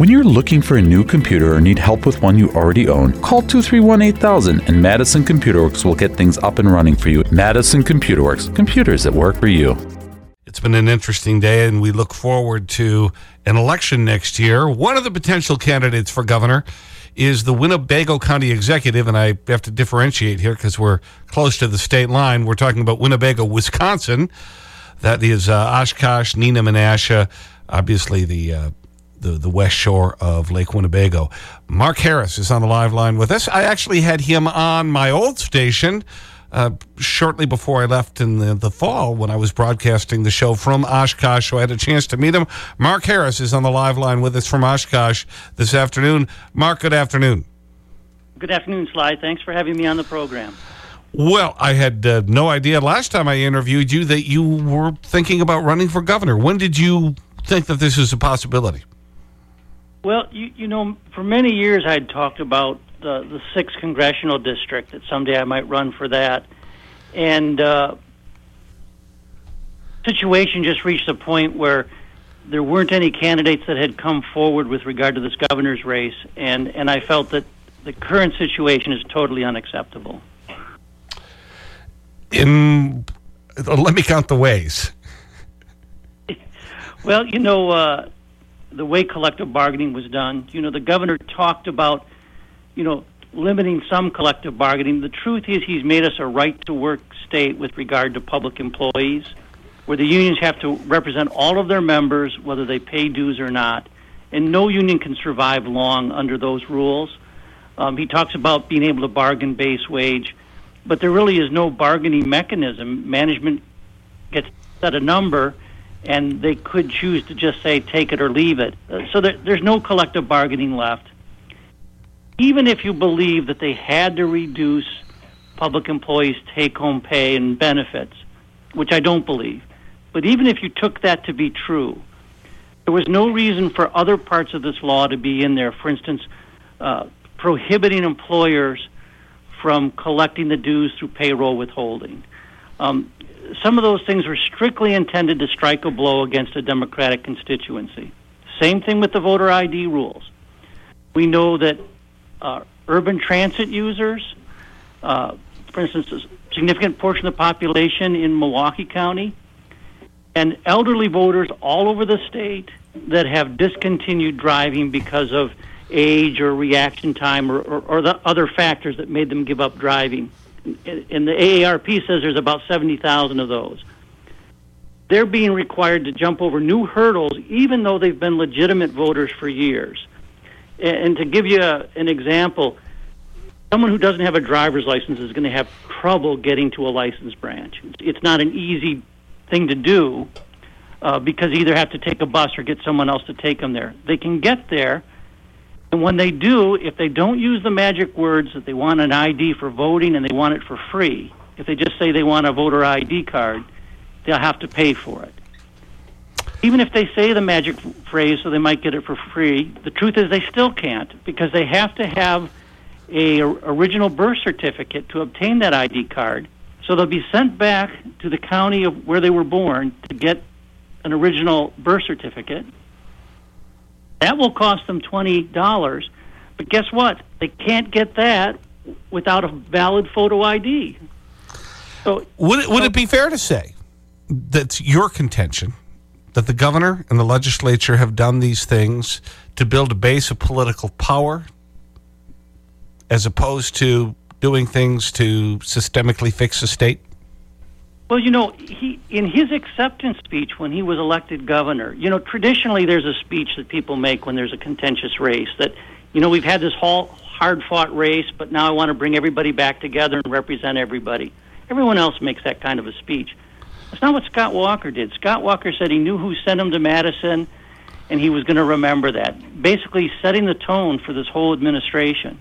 When you're looking for a new computer or need help with one you already own, call 231 8000 and Madison Computer Works will get things up and running for you. Madison Computer Works, computers that work for you. It's been an interesting day, and we look forward to an election next year. One of the potential candidates for governor is the Winnebago County Executive, and I have to differentiate here because we're close to the state line. We're talking about Winnebago, Wisconsin. That is uh, Oshkosh, Neenah, Menasha, obviously the uh, the, the west shore of Lake Winnebago. Mark Harris is on the live line with us. I actually had him on my old station uh, shortly before I left in the, the fall when I was broadcasting the show from Oshkosh, so I had a chance to meet him. Mark Harris is on the live line with us from Oshkosh this afternoon. Mark, good afternoon. Good afternoon, Sly. Thanks for having me on the program. Well, I had uh, no idea last time I interviewed you that you were thinking about running for governor. When did you think that this is a possibility? Well, you, you know, for many years I'd talked about the, the sixth congressional district that someday I might run for that, and uh, situation just reached a point where there weren't any candidates that had come forward with regard to this governor's race, and and I felt that the current situation is totally unacceptable. In let me count the ways. well, you know. Uh, the way collective bargaining was done. You know, the governor talked about, you know, limiting some collective bargaining. The truth is, he's made us a right to work state with regard to public employees, where the unions have to represent all of their members, whether they pay dues or not. And no union can survive long under those rules. Um, he talks about being able to bargain base wage, but there really is no bargaining mechanism. Management gets set a number and they could choose to just say take it or leave it. Uh, so there, there's no collective bargaining left. Even if you believe that they had to reduce public employees' take home pay and benefits, which I don't believe, but even if you took that to be true, there was no reason for other parts of this law to be in there. For instance, uh, prohibiting employers from collecting the dues through payroll withholding. Um, some of those things were strictly intended to strike a blow against a Democratic constituency. Same thing with the voter ID rules. We know that uh, urban transit users, uh, for instance, a significant portion of the population in Milwaukee County, and elderly voters all over the state that have discontinued driving because of age or reaction time or, or, or the other factors that made them give up driving and the AARP says there's about 70,000 of those. They're being required to jump over new hurdles, even though they've been legitimate voters for years. And to give you a, an example, someone who doesn't have a driver's license is going to have trouble getting to a license branch. It's not an easy thing to do uh, because either have to take a bus or get someone else to take them there. They can get there and when they do, if they don't use the magic words that they want an ID for voting and they want it for free, if they just say they want a voter ID card, they'll have to pay for it. Even if they say the magic phrase so they might get it for free, the truth is they still can't because they have to have a original birth certificate to obtain that ID card. So they'll be sent back to the county of where they were born to get an original birth certificate that will cost them $20. But guess what? They can't get that without a valid photo ID. So, would, it, would it be fair to say that's your contention that the governor and the legislature have done these things to build a base of political power as opposed to doing things to systemically fix the state? Well, you know, he in his acceptance speech when he was elected governor, you know, traditionally there's a speech that people make when there's a contentious race that, you know, we've had this whole hard-fought race, but now I want to bring everybody back together and represent everybody. Everyone else makes that kind of a speech. That's not what Scott Walker did. Scott Walker said he knew who sent him to Madison, and he was going to remember that. Basically, setting the tone for this whole administration.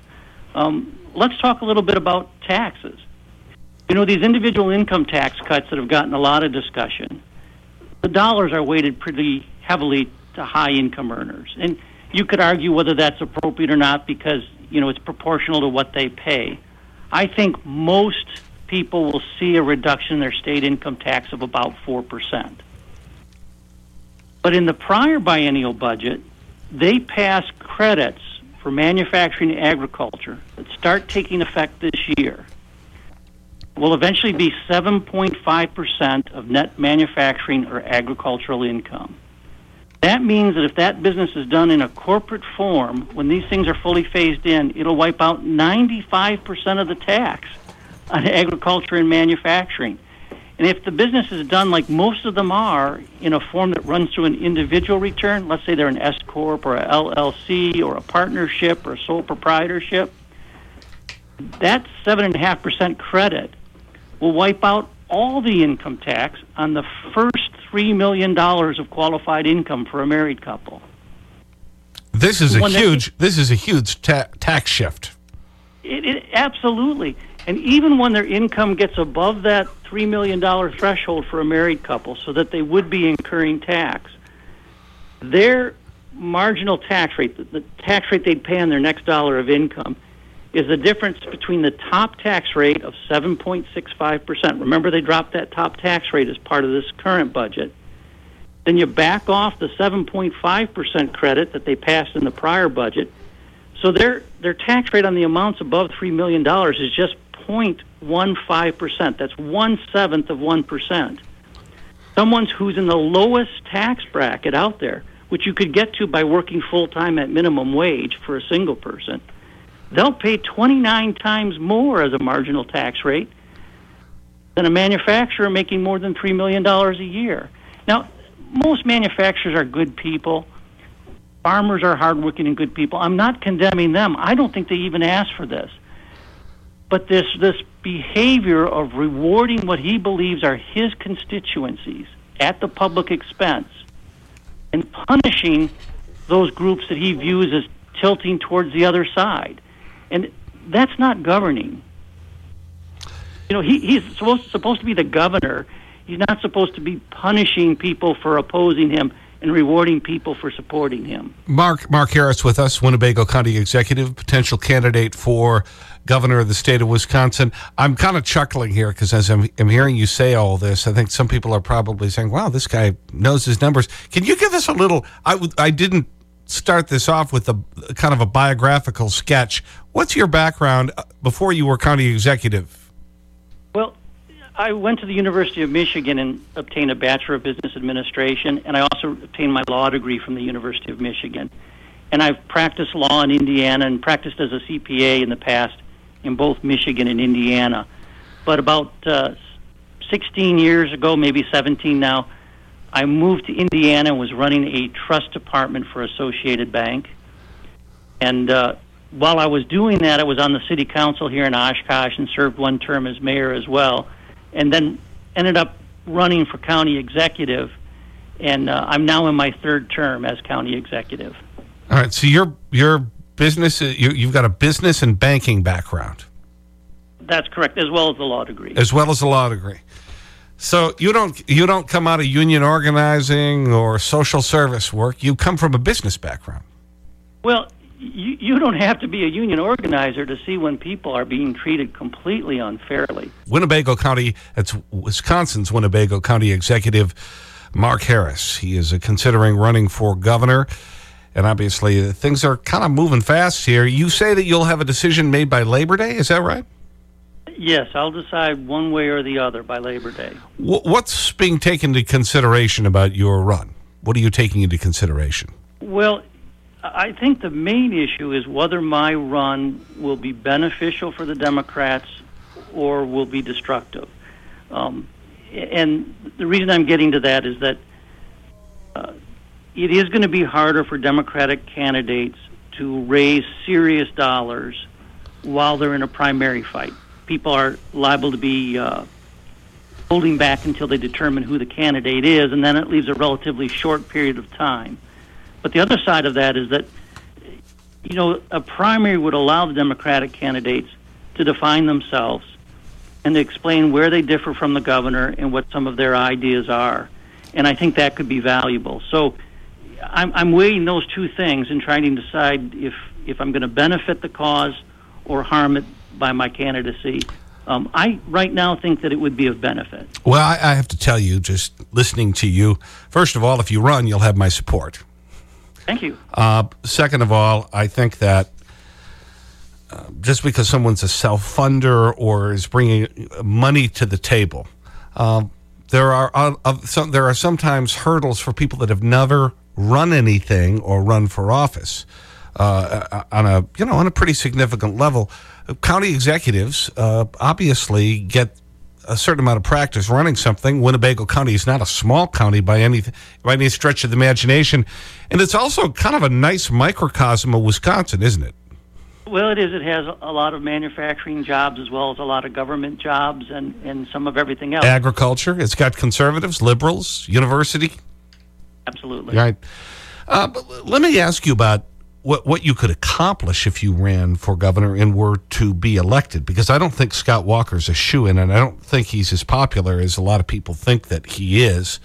Um, let's talk a little bit about taxes. You know, these individual income tax cuts that have gotten a lot of discussion, the dollars are weighted pretty heavily to high income earners. And you could argue whether that's appropriate or not because, you know, it's proportional to what they pay. I think most people will see a reduction in their state income tax of about 4%. But in the prior biennial budget, they pass credits for manufacturing and agriculture that start taking effect this year will eventually be 7.5% of net manufacturing or agricultural income. That means that if that business is done in a corporate form, when these things are fully phased in, it'll wipe out 95% of the tax on agriculture and manufacturing. And if the business is done like most of them are in a form that runs through an individual return, let's say they're an S corp or a LLC or a partnership or a sole proprietorship, that seven and a half percent credit will wipe out all the income tax on the first $3 million of qualified income for a married couple. This is a huge, this is a huge ta tax shift. It, it, absolutely. And even when their income gets above that $3 million threshold for a married couple, so that they would be incurring tax, their marginal tax rate, the, the tax rate they'd pay on their next dollar of income, is the difference between the top tax rate of 7.65%. Remember, they dropped that top tax rate as part of this current budget. Then you back off the 7.5% credit that they passed in the prior budget. So their, their tax rate on the amounts above $3 million is just 0.15%. That's one seventh of 1%. Someone who's in the lowest tax bracket out there, which you could get to by working full time at minimum wage for a single person they'll pay 29 times more as a marginal tax rate than a manufacturer making more than $3 million a year. Now, most manufacturers are good people. Farmers are hardworking and good people. I'm not condemning them. I don't think they even asked for this. But this, this behavior of rewarding what he believes are his constituencies at the public expense and punishing those groups that he views as tilting towards the other side and that's not governing. You know, he, he's supposed supposed to be the governor. He's not supposed to be punishing people for opposing him and rewarding people for supporting him. Mark Mark Harris with us, Winnebago County Executive, potential candidate for governor of the state of Wisconsin. I'm kind of chuckling here because as I'm, I'm, hearing you say all this, I think some people are probably saying, wow, this guy knows his numbers. Can you give us a little, I, I didn't start this off with a kind of a biographical sketch. What's your background uh, before you were county executive? Well, I went to the University of Michigan and obtained a Bachelor of Business Administration, and I also obtained my law degree from the University of Michigan. And I've practiced law in Indiana and practiced as a CPA in the past in both Michigan and Indiana. But about uh, 16 years ago, maybe 17 now, I moved to Indiana and was running a trust department for Associated Bank. And uh, while I was doing that, I was on the city council here in Oshkosh and served one term as mayor as well. And then ended up running for county executive. And uh, I'm now in my third term as county executive. All right. So your, your business, you, you've got a business and banking background. That's correct, as well as the law degree. As well as the law degree. So you don't, you don't come out of union organizing or social service work. You come from a business background. Well, you, you don't have to be a union organizer to see when people are being treated completely unfairly. Winnebago County, that's Wisconsin's Winnebago County Executive Mark Harris. He is considering running for governor. And obviously, things are kind of moving fast here. You say that you'll have a decision made by Labor Day. Is that right? Yes, I'll decide one way or the other by Labor Day. What's being taken into consideration about your run? What are you taking into consideration? Well, I think the main issue is whether my run will be beneficial for the Democrats or will be destructive. Um, and the reason I'm getting to that is that uh, it is going to be harder for Democratic candidates to raise serious dollars while they're in a primary fight people are liable to be uh, holding back until they determine who the candidate is, and then it leaves a relatively short period of time. But the other side of that is that, you know, a primary would allow the Democratic candidates to define themselves and to explain where they differ from the governor and what some of their ideas are. And I think that could be valuable. So I'm, I'm weighing those two things and trying to decide if, if I'm going to benefit the cause or harm it by my candidacy. Um, I right now think that it would be of benefit. Well, I, I, have to tell you, just listening to you, first of all, if you run, you'll have my support. Thank you. Uh, second of all, I think that uh, just because someone's a self-funder or is bringing money to the table, um, there, are, uh, some, there are sometimes hurdles for people that have never run anything or run for office uh, on, a, you know, on a pretty significant level. County executives uh, obviously get a certain amount of practice running something. Winnebago County is not a small county by any, by any stretch of the imagination. And it's also kind of a nice microcosm of Wisconsin, isn't it? Well, it is. It has a lot of manufacturing jobs as well as a lot of government jobs and, and some of everything else. Agriculture. It's got conservatives, liberals, university. Absolutely. Right. Uh, let me ask you about what, what you could accomplish if you ran for governor and were to be elected, because I don't think Scott Walker's a shoe in, and I don't think he's as popular as a lot of people think that he is.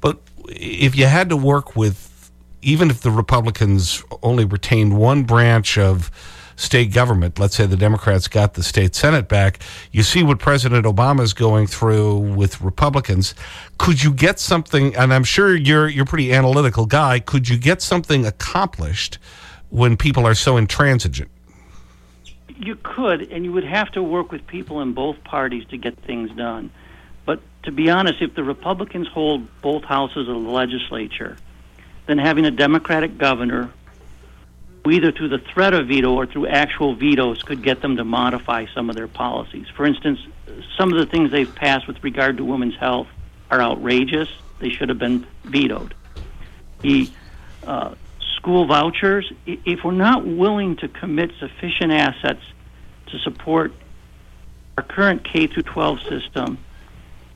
But if you had to work with, even if the Republicans only retained one branch of state government, let's say the Democrats got the state Senate back, you see what President Obama is going through with Republicans. Could you get something, and I'm sure you're, you're a pretty analytical guy, could you get something accomplished when people are so intransigent? You could, and you would have to work with people in both parties to get things done. But to be honest, if the Republicans hold both houses of the legislature, then having a Democratic governor either through the threat of veto or through actual vetoes could get them to modify some of their policies. For instance, some of the things they've passed with regard to women's health are outrageous. They should have been vetoed. The uh, school vouchers, if we're not willing to commit sufficient assets to support our current K through 12 system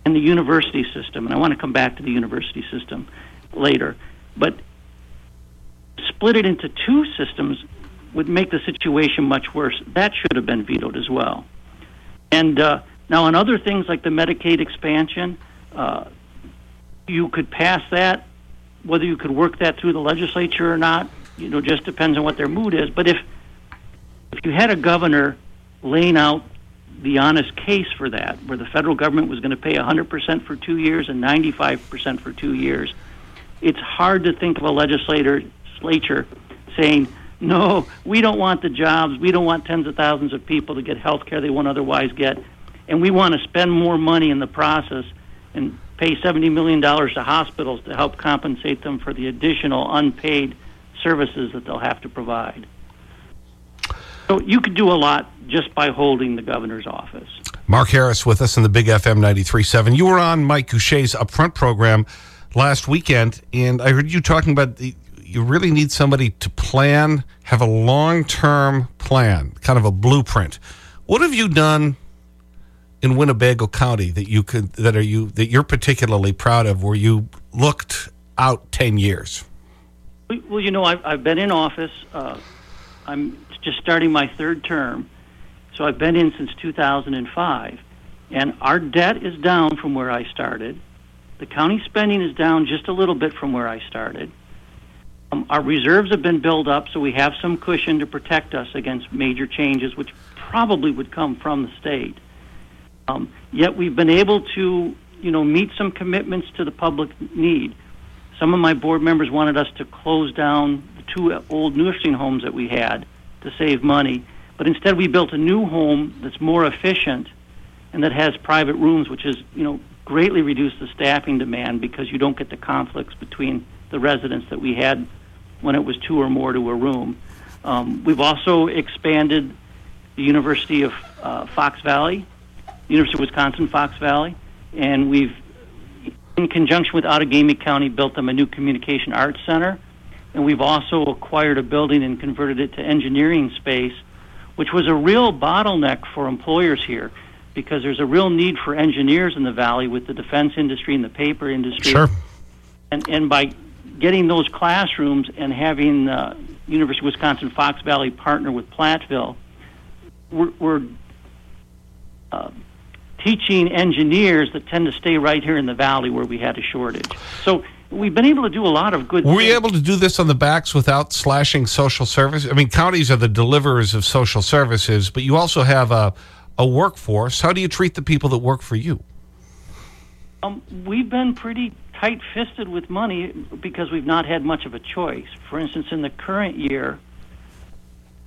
and the university system, and I want to come back to the university system later, but split it into two systems would make the situation much worse. That should have been vetoed as well. And uh, now, on other things like the Medicaid expansion, uh, you could pass that. Whether you could work that through the legislature or not, you know, just depends on what their mood is. But if if you had a governor laying out the honest case for that, where the federal government was going to pay 100% for two years and 95% for two years, it's hard to think of a legislator legislature saying, no, we don't want the jobs. We don't want tens of thousands of people to get health care they won't otherwise get. And we want to spend more money in the process and pay $70 million to hospitals to help compensate them for the additional unpaid services that they'll have to provide. So you could do a lot just by holding the governor's office. Mark Harris with us in the Big FM 93.7. You were on Mike Gousha's Upfront program last weekend, and I heard you talking about the, you really need somebody to plan, have a long-term plan, kind of a blueprint. What have you done in Winnebago County that you could, that are you, that you're particularly proud of where you looked out 10 years? Well, you know, I've, I've been in office. Uh, I'm just starting my third term. So I've been in since 2005. And our debt is down from where I started. The county spending is down just a little bit from where I started. Um, our reserves have been built up, so we have some cushion to protect us against major changes, which probably would come from the state. Um, yet we've been able to, you know, meet some commitments to the public need. Some of my board members wanted us to close down the two old nursing homes that we had to save money, but instead we built a new home that's more efficient and that has private rooms, which has, you know, greatly reduced the staffing demand because you don't get the conflicts between the residents that we had when it was two or more to a room. Um, we've also expanded the University of uh, Fox Valley, University of Wisconsin Fox Valley, and we've, in conjunction with Outagamie County, built them a new communication arts center. And we've also acquired a building and converted it to engineering space, which was a real bottleneck for employers here because there's a real need for engineers in the valley with the defense industry and the paper industry. Sure. And, and by getting those classrooms and having uh, University of Wisconsin Fox Valley partner with Platteville, we're, we're uh, teaching engineers that tend to stay right here in the valley where we had a shortage. So we've been able to do a lot of good. Were things. you able to do this on the backs without slashing social services? I mean, counties are the deliverers of social services, but you also have a, a workforce. How do you treat the people that work for you? Um, we've been pretty tight fisted with money because we've not had much of a choice. For instance, in the current year,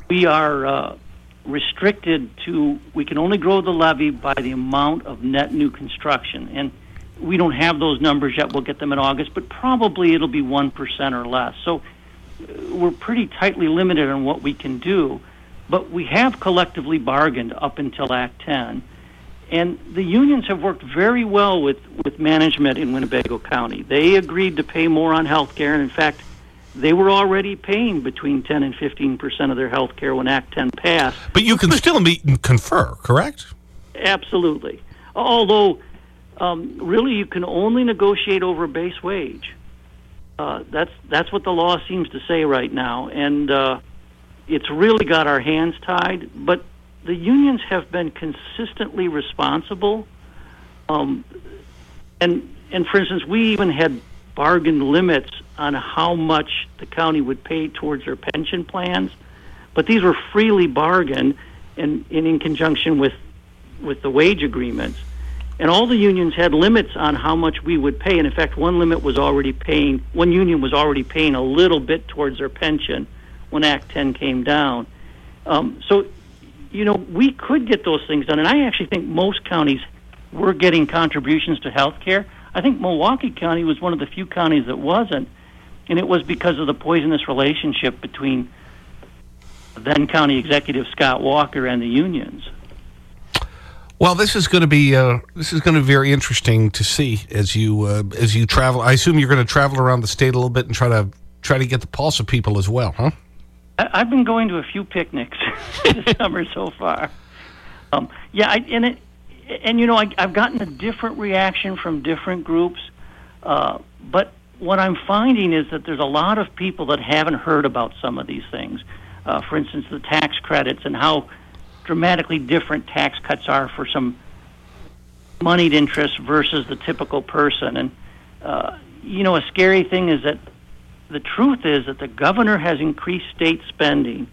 we are uh, restricted to, we can only grow the levy by the amount of net new construction. And we don't have those numbers yet. We'll get them in August, but probably it'll be 1% or less. So uh, we're pretty tightly limited on what we can do. But we have collectively bargained up until Act 10 and the unions have worked very well with, with management in Winnebago County. They agreed to pay more on health care, and in fact, they were already paying between 10 and 15 percent of their health care when Act 10 passed. But you can still meet and confer, correct? Absolutely. Although, um, really, you can only negotiate over base wage. Uh, that's that's what the law seems to say right now, and uh, it's really got our hands tied. But the unions have been consistently responsible. Um, and and for instance, we even had bargain limits on how much the county would pay towards their pension plans, but these were freely bargained and, and in conjunction with with the wage agreements. And all the unions had limits on how much we would pay. And in fact, one limit was already paying, one union was already paying a little bit towards their pension when Act 10 came down. Um, so you know, we could get those things done. And I actually think most counties were getting contributions to health care. I think Milwaukee County was one of the few counties that wasn't. And it was because of the poisonous relationship between then County Executive Scott Walker and the unions. Well, this is going to be uh, this is going to be very interesting to see as you uh, as you travel. I assume you're going to travel around the state a little bit and try to try to get the pulse of people as well, huh? I've been going to a few picnics this summer so far. Um, yeah, I, and it, and you know, I, I've gotten a different reaction from different groups, uh, but what I'm finding is that there's a lot of people that haven't heard about some of these things. Uh, for instance, the tax credits and how dramatically different tax cuts are for some moneyed interest versus the typical person. And uh, you know, a scary thing is that the truth is that the governor has increased state spending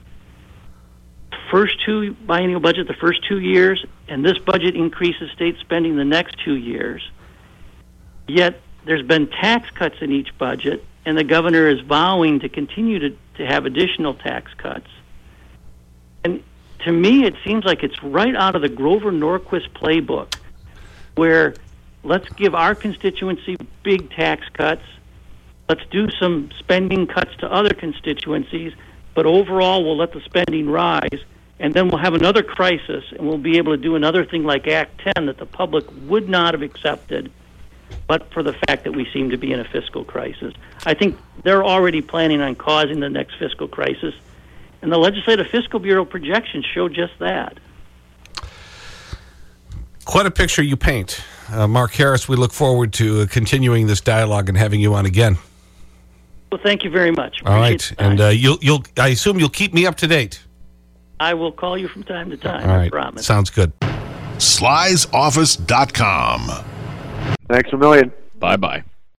first two biennial budget the first two years and this budget increases state spending the next two years. Yet there's been tax cuts in each budget and the governor is vowing to continue to, to have additional tax cuts. And to me it seems like it's right out of the grover norquist playbook where let's give our constituency big tax cuts Let's do some spending cuts to other constituencies, but overall, we'll let the spending rise, and then we'll have another crisis, and we'll be able to do another thing like Act 10 that the public would not have accepted, but for the fact that we seem to be in a fiscal crisis. I think they're already planning on causing the next fiscal crisis, and the Legislative Fiscal Bureau projections show just that. Quite a picture you paint. Uh, Mark Harris, we look forward to uh, continuing this dialogue and having you on again. Well, thank you very much. All right. And uh, you'll, you'll, I assume you'll keep me up to date. I will call you from time to time. All right. I promise. Sounds good. Sly'sOffice.com. Thanks a million. Bye bye.